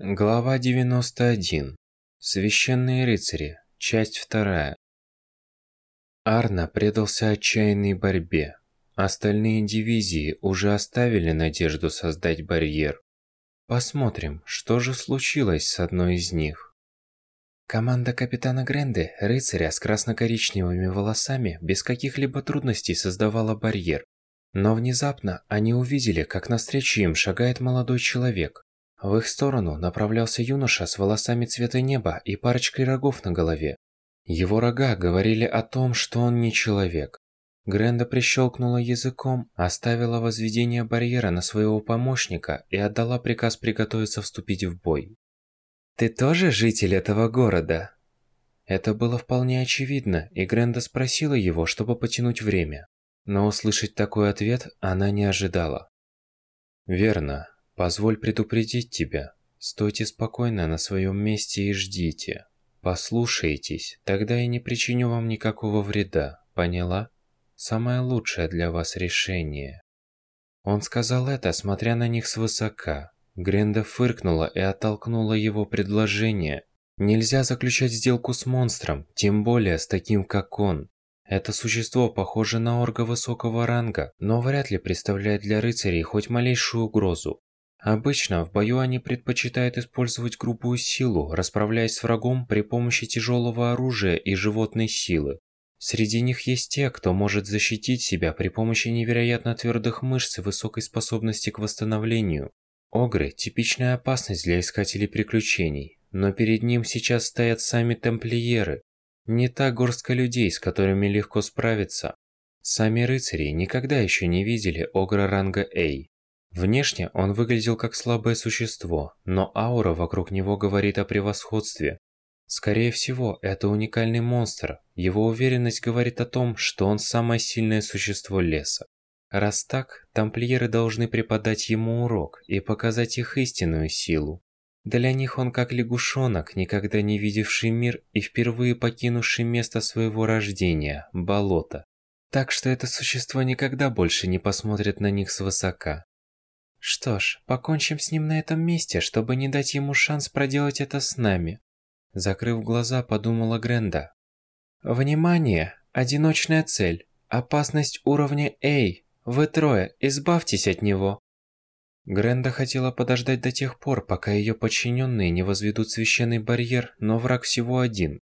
Глава 91. Священные рыцари. Часть 2. Арна предался отчаянной борьбе. Остальные дивизии уже оставили надежду создать барьер. Посмотрим, что же случилось с одной из них. Команда капитана Гренды, рыцаря с красно-коричневыми волосами, без каких-либо трудностей создавала барьер. Но внезапно они увидели, как навстречу им шагает молодой человек. В их сторону направлялся юноша с волосами цвета неба и парочкой рогов на голове. Его рога говорили о том, что он не человек. Гренда прищелкнула языком, оставила возведение барьера на своего помощника и отдала приказ приготовиться вступить в бой. «Ты тоже житель этого города?» Это было вполне очевидно, и Гренда спросила его, чтобы потянуть время. Но услышать такой ответ она не ожидала. «Верно, Позволь предупредить тебя. Стойте спокойно на своем месте и ждите. Послушайтесь, тогда я не причиню вам никакого вреда, поняла? Самое лучшее для вас решение. Он сказал это, смотря на них свысока. Гренда фыркнула и оттолкнула его предложение. Нельзя заключать сделку с монстром, тем более с таким, как он. Это существо похоже на орга высокого ранга, но вряд ли представляет для рыцарей хоть малейшую угрозу. Обычно в бою они предпочитают использовать грубую силу, расправляясь с врагом при помощи тяжелого оружия и животной силы. Среди них есть те, кто может защитить себя при помощи невероятно твердых мышц и высокой способности к восстановлению. Огры – типичная опасность для искателей приключений, но перед ним сейчас стоят сами тамплиеры. Не та горстка людей, с которыми легко справиться. Сами рыцари никогда еще не видели Огра ранга A. Внешне он выглядел как слабое существо, но аура вокруг него говорит о превосходстве. Скорее всего, это уникальный монстр. Его уверенность говорит о том, что он самое сильное существо леса. Раз так, тамплиеры должны преподать ему урок и показать их истинную силу. Для них он как лягушонок, никогда не видевший мир и впервые покинувший место своего рождения – болото. Так что это существо никогда больше не посмотрит на них свысока. Что ж, покончим с ним на этом месте, чтобы не дать ему шанс проделать это с нами. Закрыв глаза, подумала Гренда. Внимание! Одиночная цель. Опасность уровня A. Вы трое, избавьтесь от него. Гренда хотела подождать до тех пор, пока ее подчиненные не возведут священный барьер, но враг всего один.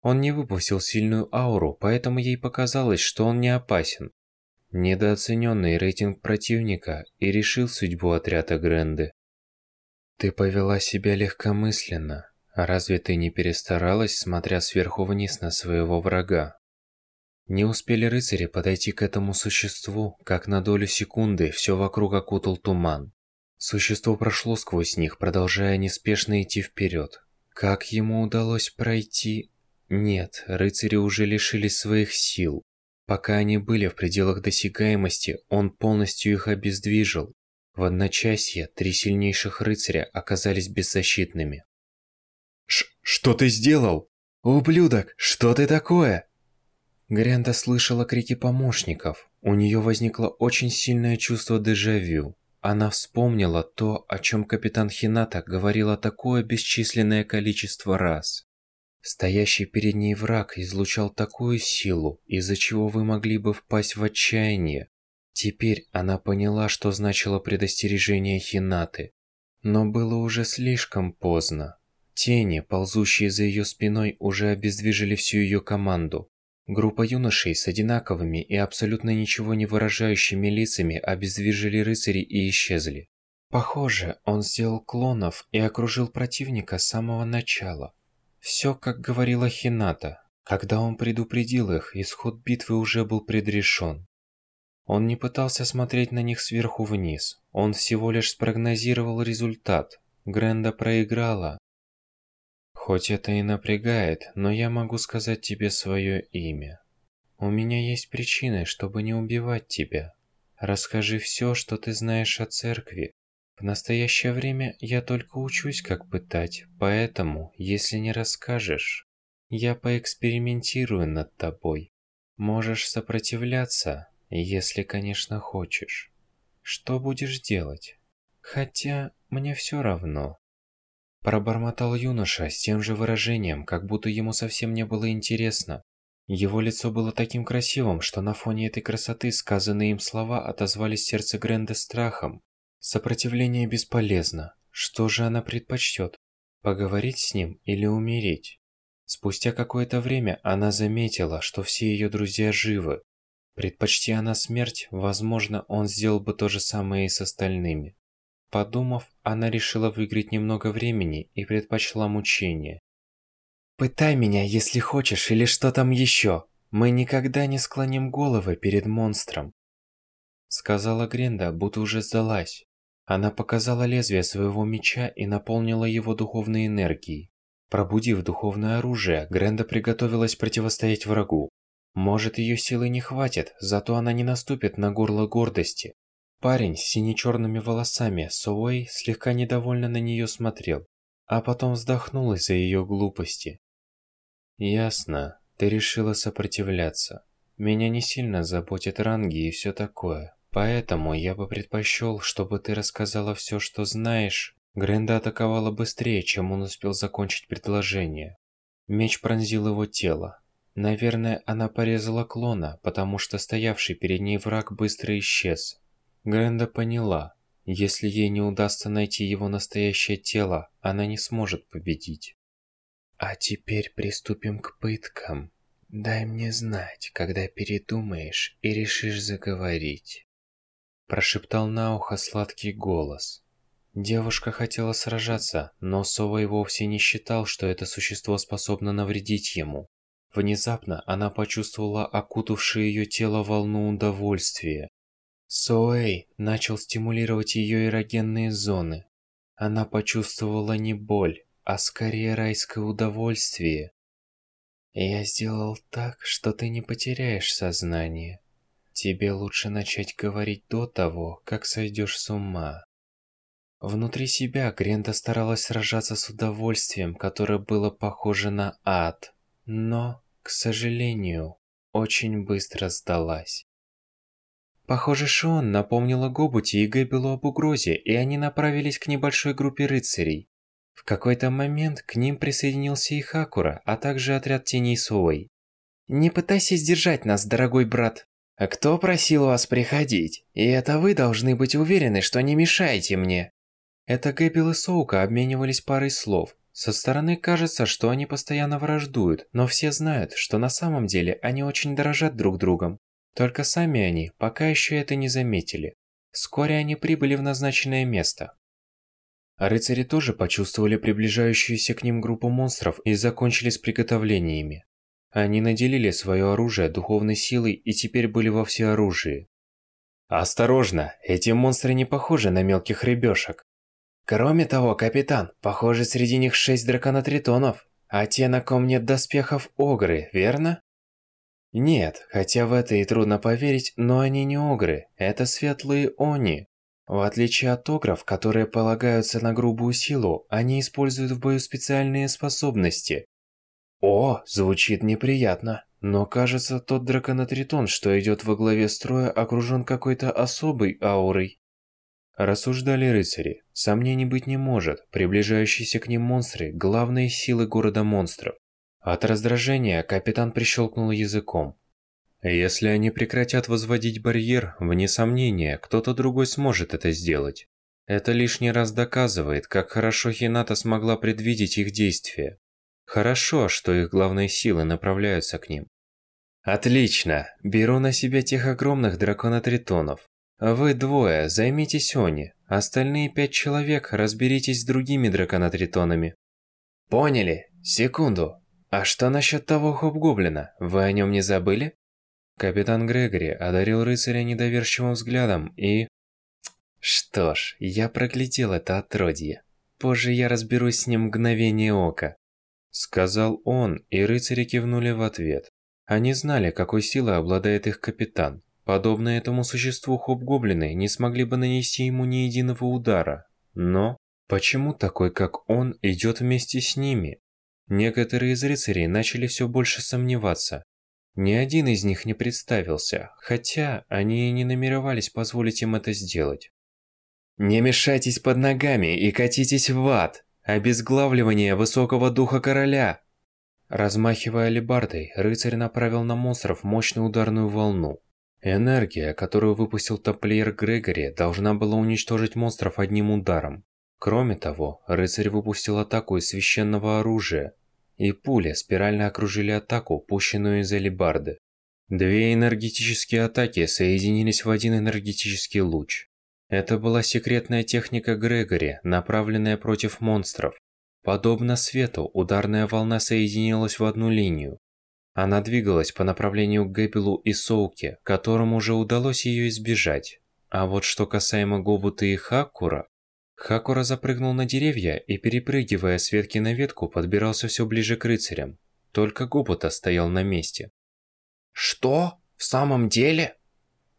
Он не выпустил сильную ауру, поэтому ей показалось, что он не опасен недооцененный рейтинг противника и решил судьбу отряда Гренды. Ты повела себя легкомысленно. Разве ты не перестаралась, смотря сверху вниз на своего врага? Не успели рыцари подойти к этому существу, как на долю секунды все вокруг окутал туман. Существо прошло сквозь них, продолжая неспешно идти вперед. Как ему удалось пройти? Нет, рыцари уже лишились своих сил. Пока они были в пределах досягаемости, он полностью их обездвижил. В одночасье три сильнейших рыцаря оказались беззащитными. Ш «Что ты сделал? Ублюдок, что ты такое?» Гренда слышала крики помощников. У нее возникло очень сильное чувство дежавю. Она вспомнила то, о чем капитан Хината говорила такое бесчисленное количество раз. Стоящий перед ней враг излучал такую силу, из-за чего вы могли бы впасть в отчаяние. Теперь она поняла, что значило предостережение Хинаты. Но было уже слишком поздно. Тени, ползущие за ее спиной, уже обездвижили всю ее команду. Группа юношей с одинаковыми и абсолютно ничего не выражающими лицами обездвижили рыцарей и исчезли. Похоже, он сделал клонов и окружил противника с самого начала. Все, как говорила Хината. Когда он предупредил их, исход битвы уже был предрешен. Он не пытался смотреть на них сверху вниз. Он всего лишь спрогнозировал результат. Гренда проиграла. Хоть это и напрягает, но я могу сказать тебе свое имя. У меня есть причины, чтобы не убивать тебя. Расскажи все, что ты знаешь о церкви, в настоящее время я только учусь, как пытать, поэтому, если не расскажешь, я поэкспериментирую над тобой. Можешь сопротивляться, если, конечно, хочешь. Что будешь делать? Хотя, мне все равно. Пробормотал юноша с тем же выражением, как будто ему совсем не было интересно. Его лицо было таким красивым, что на фоне этой красоты сказанные им слова отозвались в сердце Гренда страхом. Сопротивление бесполезно. Что же она предпочтет? Поговорить с ним или умереть? Спустя какое-то время она заметила, что все ее друзья живы. Предпочти она смерть, возможно, он сделал бы то же самое и с остальными. Подумав, она решила выиграть немного времени и предпочла мучение. «Пытай меня, если хочешь, или что там еще. Мы никогда не склоним головы перед монстром», сказала Гренда, будто уже сдалась. Она показала лезвие своего меча и наполнила его духовной энергией. Пробудив духовное оружие, Гренда приготовилась противостоять врагу. Может, ее силы не хватит, зато она не наступит на горло гордости. Парень с сине-черными волосами, Соуэй, слегка недовольно на нее смотрел, а потом вздохнул из-за ее глупости. «Ясно, ты решила сопротивляться. Меня не сильно заботят ранги и все такое, поэтому я бы предпочел, чтобы ты рассказала все, что знаешь Гренда атаковала быстрее, чем он успел закончить предложение. Меч пронзил его тело. Наверное, она порезала клона, потому что стоявший перед ней враг быстро исчез. Гренда поняла, если ей не удастся найти его настоящее тело, она не сможет победить. А теперь приступим к пыткам. Дай мне знать, когда передумаешь и решишь заговорить. Прошептал на ухо сладкий голос. Девушка хотела сражаться, но Сова и вовсе не считал, что это существо способно навредить ему. Внезапно она почувствовала окутавшее ее тело волну удовольствия. Соэй начал стимулировать ее эрогенные зоны. Она почувствовала не боль, а скорее райское удовольствие. Я сделал так, что ты не потеряешь сознание. Тебе лучше начать говорить до того, как сойдешь с ума. Внутри себя Гренда старалась сражаться с удовольствием, которое было похоже на ад, но, к сожалению, очень быстро сдалась. Похоже, Шон напомнила Гобути и Гэбелу об угрозе, и они направились к небольшой группе рыцарей. В какой-то момент к ним присоединился и Хакура, а также отряд теней Суэй. «Не пытайся сдержать нас, дорогой брат!» «А кто просил вас приходить? И это вы должны быть уверены, что не мешаете мне!» Это Гэббел и Соука обменивались парой слов. Со стороны кажется, что они постоянно враждуют, но все знают, что на самом деле они очень дорожат друг другом. Только сами они пока еще это не заметили. Вскоре они прибыли в назначенное место. Рыцари тоже почувствовали приближающуюся к ним группу монстров и закончили с приготовлениями. Они наделили свое оружие духовной силой и теперь были во всеоружии. Осторожно, эти монстры не похожи на мелких рыбешек. Кроме того, капитан, похоже, среди них шесть драконотритонов, а те, на ком нет доспехов, огры, верно? Нет, хотя в это и трудно поверить, но они не огры, это светлые они. В отличие от огров, которые полагаются на грубую силу, они используют в бою специальные способности. О, звучит неприятно, но кажется, тот драконотритон, что идет во главе строя, окружен какой-то особой аурой. Рассуждали рыцари. Сомнений быть не может. Приближающиеся к ним монстры – главные силы города монстров. От раздражения капитан прищелкнул языком. Если они прекратят возводить барьер, вне сомнения, кто-то другой сможет это сделать. Это лишний раз доказывает, как хорошо Хината смогла предвидеть их действия. Хорошо, что их главные силы направляются к ним. Отлично, беру на себя тех огромных драконотритонов. Вы двое займитесь Они, остальные пять человек разберитесь с другими драконотритонами. Поняли? Секунду. А что насчет того хоп-гоблина? Вы о нем не забыли? Капитан Грегори одарил рыцаря недоверчивым взглядом и... Что ж, я проглядел это отродье. Позже я разберусь с ним мгновение ока. Сказал он, и рыцари кивнули в ответ. Они знали, какой силой обладает их капитан. Подобно этому существу хоб-гоблины не смогли бы нанести ему ни единого удара. Но почему такой, как он, идет вместе с ними? Некоторые из рыцарей начали все больше сомневаться. Ни один из них не представился, хотя они не намеревались позволить им это сделать. «Не мешайтесь под ногами и катитесь в ад! Обезглавливание высокого духа короля! Размахивая алебардой, рыцарь направил на монстров мощную ударную волну. Энергия, которую выпустил топлеер Грегори, должна была уничтожить монстров одним ударом. Кроме того, рыцарь выпустил атаку из священного оружия, и пули спирально окружили атаку, пущенную из алебарды. Две энергетические атаки соединились в один энергетический луч. Это была секретная техника Грегори, направленная против монстров. Подобно свету, ударная волна соединилась в одну линию. Она двигалась по направлению к Гэбелу и Соуке, которому уже удалось ее избежать. А вот что касаемо Гобута и Хакура, Хакура запрыгнул на деревья и, перепрыгивая с ветки на ветку, подбирался все ближе к рыцарям. Только Гобута стоял на месте. «Что? В самом деле?»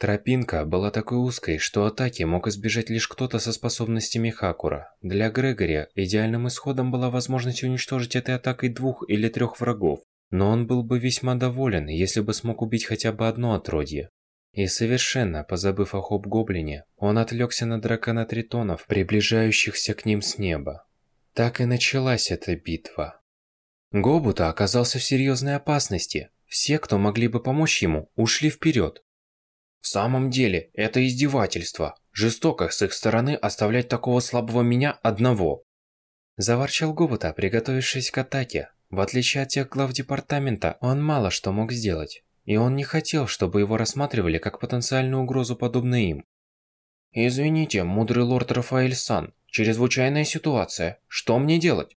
Тропинка была такой узкой, что атаки мог избежать лишь кто-то со способностями Хакура. Для Грегори идеальным исходом была возможность уничтожить этой атакой двух или трех врагов, но он был бы весьма доволен, если бы смог убить хотя бы одно отродье. И совершенно позабыв о Хоп-Гоблине, он отвлекся на дракона Тритонов, приближающихся к ним с неба. Так и началась эта битва. Гобута оказался в серьезной опасности. Все, кто могли бы помочь ему, ушли вперед. В самом деле, это издевательство. Жестоко с их стороны оставлять такого слабого меня одного. Заворчал Гобута, приготовившись к атаке. В отличие от тех глав департамента, он мало что мог сделать. И он не хотел, чтобы его рассматривали как потенциальную угрозу, подобно им. «Извините, мудрый лорд Рафаэль Сан, чрезвычайная ситуация. Что мне делать?»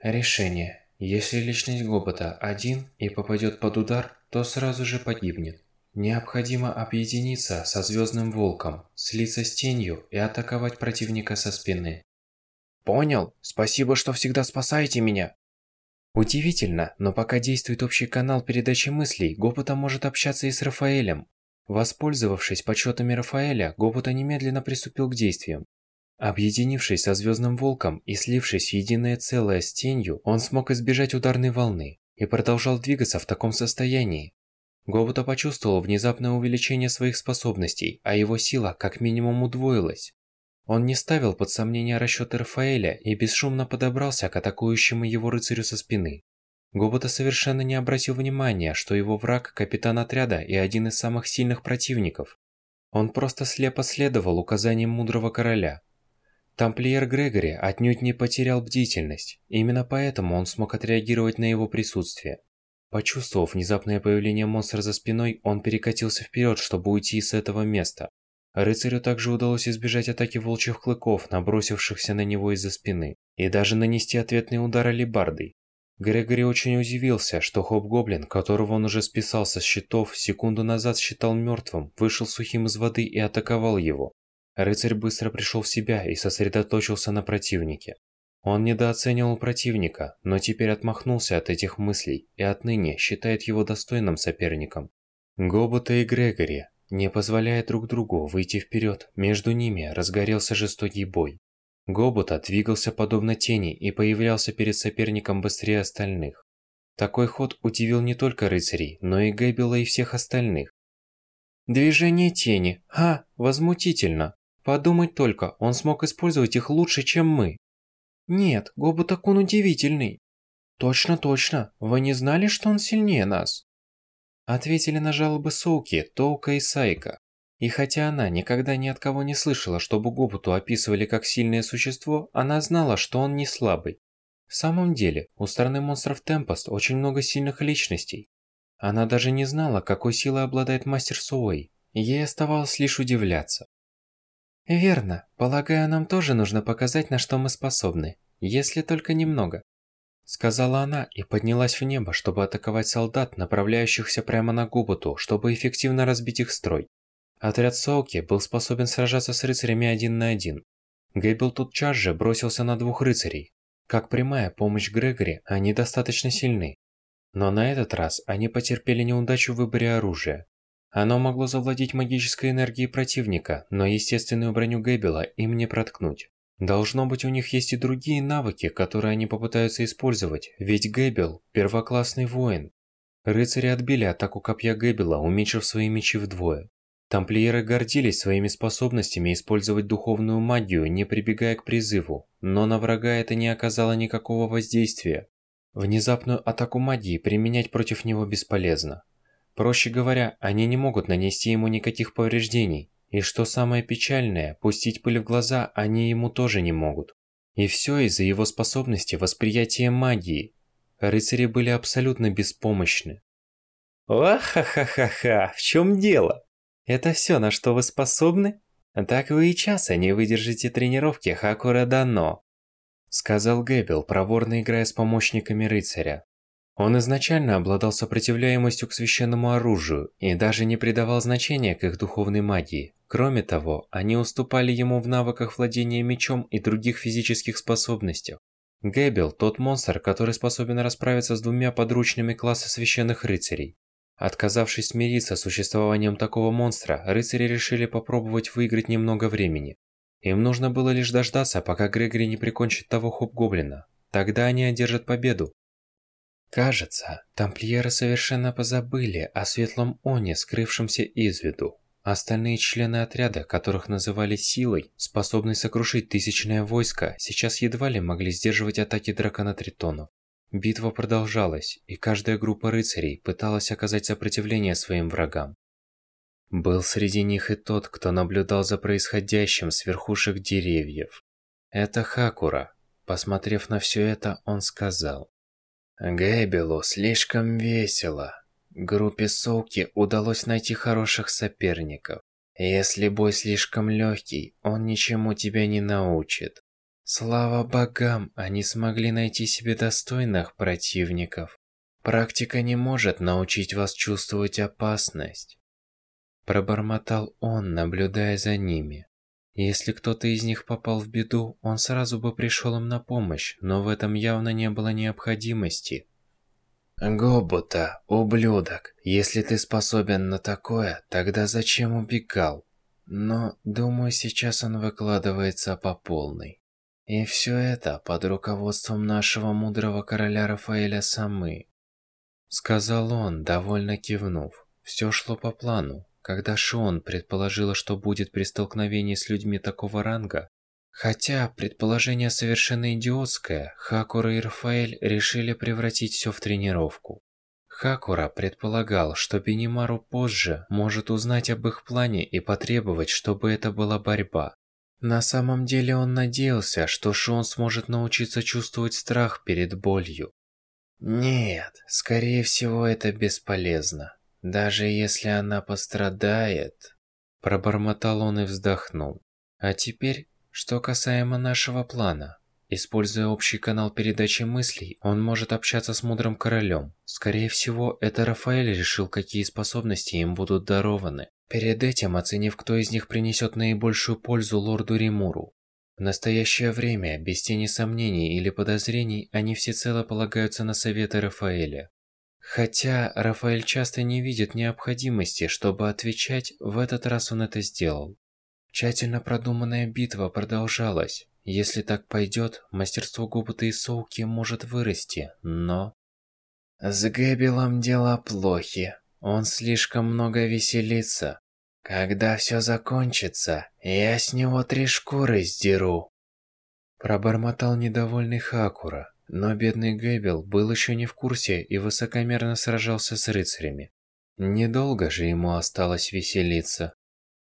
Решение. Если личность Гобота один и попадет под удар, то сразу же погибнет. Необходимо объединиться со Звездным Волком, слиться с тенью и атаковать противника со спины. Понял. Спасибо, что всегда спасаете меня. Удивительно, но пока действует общий канал передачи мыслей, Гопута может общаться и с Рафаэлем. Воспользовавшись подсчетами Рафаэля, Гопута немедленно приступил к действиям. Объединившись со Звездным Волком и слившись в единое целое с тенью, он смог избежать ударной волны и продолжал двигаться в таком состоянии, Гобута почувствовал внезапное увеличение своих способностей, а его сила как минимум удвоилась. Он не ставил под сомнение расчеты Рафаэля и бесшумно подобрался к атакующему его рыцарю со спины. Гобота совершенно не обратил внимания, что его враг – капитан отряда и один из самых сильных противников. Он просто слепо следовал указаниям мудрого короля. Тамплиер Грегори отнюдь не потерял бдительность, именно поэтому он смог отреагировать на его присутствие. Почувствовав внезапное появление монстра за спиной, он перекатился вперед, чтобы уйти с этого места. Рыцарю также удалось избежать атаки волчьих клыков, набросившихся на него из-за спины, и даже нанести ответный удар алебардой. Грегори очень удивился, что Хоп-Гоблин, которого он уже списал со счетов, секунду назад считал мертвым, вышел сухим из воды и атаковал его. Рыцарь быстро пришел в себя и сосредоточился на противнике. Он недооценивал противника, но теперь отмахнулся от этих мыслей и отныне считает его достойным соперником. Гобота и Грегори, не позволяя друг другу выйти вперед, между ними разгорелся жестокий бой. Гобота двигался подобно тени и появлялся перед соперником быстрее остальных. Такой ход удивил не только рыцарей, но и Гэббела и всех остальных. Движение тени. А, возмутительно. Подумать только, он смог использовать их лучше, чем мы. Нет, Гобутакун удивительный. Точно, точно. Вы не знали, что он сильнее нас? Ответили на жалобы Соуки, Тоука и Сайка. И хотя она никогда ни от кого не слышала, чтобы Гобуту описывали как сильное существо, она знала, что он не слабый. В самом деле, у страны монстров Темпост очень много сильных личностей. Она даже не знала, какой силой обладает мастер Суэй. Ей оставалось лишь удивляться. «Верно. Полагаю, нам тоже нужно показать, на что мы способны. Если только немного». Сказала она и поднялась в небо, чтобы атаковать солдат, направляющихся прямо на Губуту, чтобы эффективно разбить их строй. Отряд Соуки был способен сражаться с рыцарями один на один. Гейбл тутчас же бросился на двух рыцарей. Как прямая помощь Грегори, они достаточно сильны. Но на этот раз они потерпели неудачу в выборе оружия. Оно могло завладеть магической энергией противника, но естественную броню Гэббела им не проткнуть. Должно быть, у них есть и другие навыки, которые они попытаются использовать, ведь Гэббел – первоклассный воин. Рыцари отбили атаку копья Гэббела, уменьшив свои мечи вдвое. Тамплиеры гордились своими способностями использовать духовную магию, не прибегая к призыву, но на врага это не оказало никакого воздействия. Внезапную атаку магии применять против него бесполезно. Проще говоря, они не могут нанести ему никаких повреждений. И что самое печальное, пустить пыль в глаза они ему тоже не могут. И все из-за его способности восприятия магии. Рыцари были абсолютно беспомощны. «Ха-ха-ха-ха, в чем дело?» Это все, на что вы способны? Так вы и часа не выдержите тренировки Хакура Дано. Сказал Гэббел, проворно играя с помощниками рыцаря. Он изначально обладал сопротивляемостью к священному оружию и даже не придавал значения к их духовной магии. Кроме того, они уступали ему в навыках владения мечом и других физических способностях. Гэббел – тот монстр, который способен расправиться с двумя подручными класса священных рыцарей. Отказавшись смириться с существованием такого монстра, рыцари решили попробовать выиграть немного времени. Им нужно было лишь дождаться, пока Грегори не прикончит того хоп-гоблина. Тогда они одержат победу. Кажется, тамплиеры совершенно позабыли о светлом Оне, скрывшемся из виду. Остальные члены отряда, которых называли силой, способной сокрушить тысячное войско, сейчас едва ли могли сдерживать атаки дракона Тритонов. Битва продолжалась, и каждая группа рыцарей пыталась оказать сопротивление своим врагам. Был среди них и тот, кто наблюдал за происходящим с верхушек деревьев. Это Хакура. Посмотрев на все это, он сказал. Гэбелу слишком весело. Группе Соуки удалось найти хороших соперников. Если бой слишком легкий, он ничему тебя не научит. Слава богам, они смогли найти себе достойных противников. Практика не может научить вас чувствовать опасность. Пробормотал он, наблюдая за ними. Если кто-то из них попал в беду, он сразу бы пришел им на помощь, но в этом явно не было необходимости. Гобута, ублюдок, если ты способен на такое, тогда зачем убегал? Но, думаю, сейчас он выкладывается по полной. И все это под руководством нашего мудрого короля Рафаэля Самы. Сказал он, довольно кивнув. Все шло по плану. Когда Шон предположила, что будет при столкновении с людьми такого ранга, хотя предположение совершенно идиотское, Хакура и Рафаэль решили превратить все в тренировку. Хакура предполагал, что Бенимару позже может узнать об их плане и потребовать, чтобы это была борьба. На самом деле он надеялся, что Шон сможет научиться чувствовать страх перед болью. Нет, скорее всего это бесполезно. Даже если она пострадает... Пробормотал он и вздохнул. А теперь, что касаемо нашего плана. Используя общий канал передачи мыслей, он может общаться с мудрым королем. Скорее всего, это Рафаэль решил, какие способности им будут дарованы. Перед этим оценив, кто из них принесет наибольшую пользу лорду Римуру. В настоящее время, без тени сомнений или подозрений, они всецело полагаются на советы Рафаэля. Хотя Рафаэль часто не видит необходимости, чтобы отвечать, в этот раз он это сделал. Тщательно продуманная битва продолжалась. Если так пойдет, мастерство Гобута и Соуки может вырасти, но... С Гэбелом дела плохи. Он слишком много веселится. Когда все закончится, я с него три шкуры сдеру. Пробормотал недовольный Хакура, но бедный Гэбел был еще не в курсе и высокомерно сражался с рыцарями. Недолго же ему осталось веселиться.